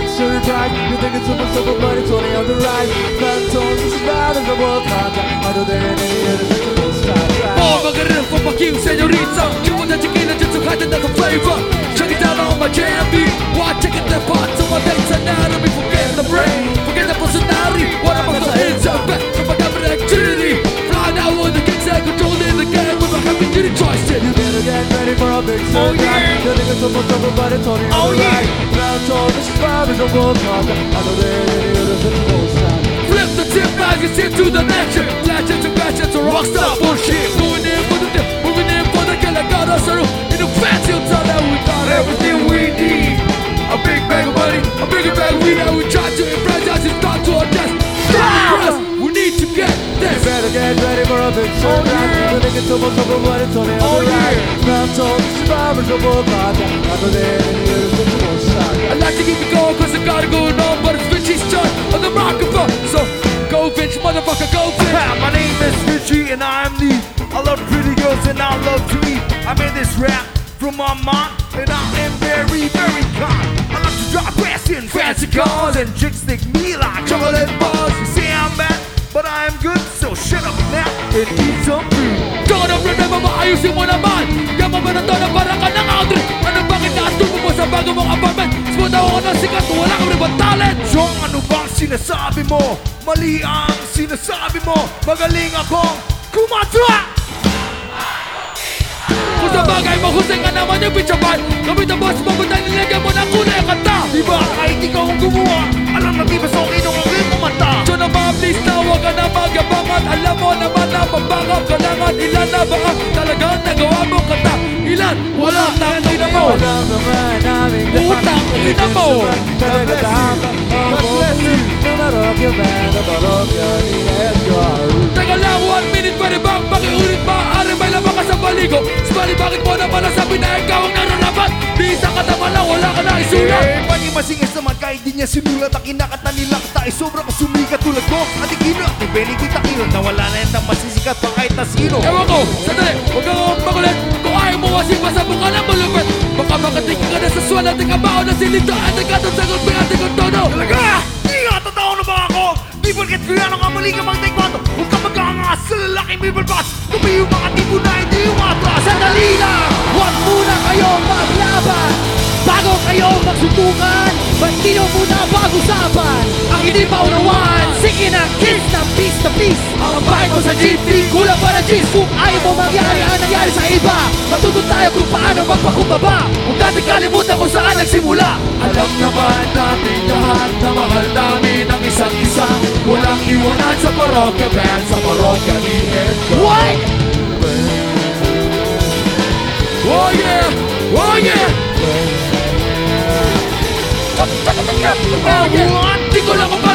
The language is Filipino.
surprise You think it's super super but it's only on the rise. This is bad as a world contact Harder than any other style Oh, magaling for fuck you, senorita getting ready for a big oh, show. Oh, yeah. Your niggas almost over, but it's only oh, yeah. right. Round tall, this five a world cup. I know they're idiots and bullshit. Flip the tip, back and shit to the mansion. Latch into ratchets, a rockstar bullshit. Going in. Big surprise think sexual style I like to keep it going cause I gotta go on But it's Vince's turn on the microphone So go Vince, motherfucker, go Vince My name is Richie and I'm the I love pretty girls and I love to eat. I made this rap from my mind and I am very, very kind. I love to drive fast in fancy cars and chicks stick me like chocolate bars. You say I'm bad, but I am good, and eat some food. Don't remember maayusin mo naman. Yaman mo na to na parang ka ng Audrey Ano bakit naatubo mo sa bago mong apartment? Smooth ako na sikat wala kang ribang talent. Chong, ano bang sinasabi mo? Mali ang sinasabi mo. Magaling akong kumadra! Kung sa bagay mahusay ka naman yung bitch boy Gamit ang boss mo dahil nilagyan mo ng kulay ang kanta? Di ba kahit ikaw ang gumawa Alam na di ba sa akin ang aking kumanta? So naman please na huwag ka na magabangat Alam mo naman na pambangap ka lang at ilan na ba? Ang talagang nagawa mo kanta Ilan? Wala. Tang ina mo. Utang ina mo Talaga God bless you. No matter band. Na parokya ni Edgar Teka lang, one minute pwede bang pakiulit Maaari may lamang ka sa baligo. Sumali bakit mo naman nasabi na ikaw ang nararapat Di isang katama lang, wala ka na isulat. Eh, niya sinulat Ang kinakata nila kita ay sobrang sumikat tulad ko. At ikino at Benedict Aquino Nawala na ang masisikat pa kahit na sino. Ewan ko, sandali, huwag kang makulit Kung ayaw mo wasing pasabog ka ng malupit. Baka makatingin ka na sa swal at ikabaw na silito At ikatot sa gulpi at ikong tono. Talaga! Di nga totoo na ba ako? Di porket ko yan ang kamaling ang taekwondo? Huwag ka magkangas sa lalaking people boss Kami yung mga tipo na hindi yung atras. Sandali lang! Huwag muna kayong maglaban! Bago kayo magsuntukan, ba't di muna pag-usapan? Ang hindi paunawan, sige na, kiss na, peace na peace! Ang bahay mo sa GT, kulang pa na G's Kung ayaw mo mangyari ang nangyari sa iba Matuto tayo kung paano magpakumbaba Huwag natin kalimutan kung saan nagsimula Alam naman natin lahat na mahal namin ang isa't isa Walang iwanan sa parokya band Sa parokya ni Edgar What? Oh yeah! Oh yeah! Oh yeah! Di ko lang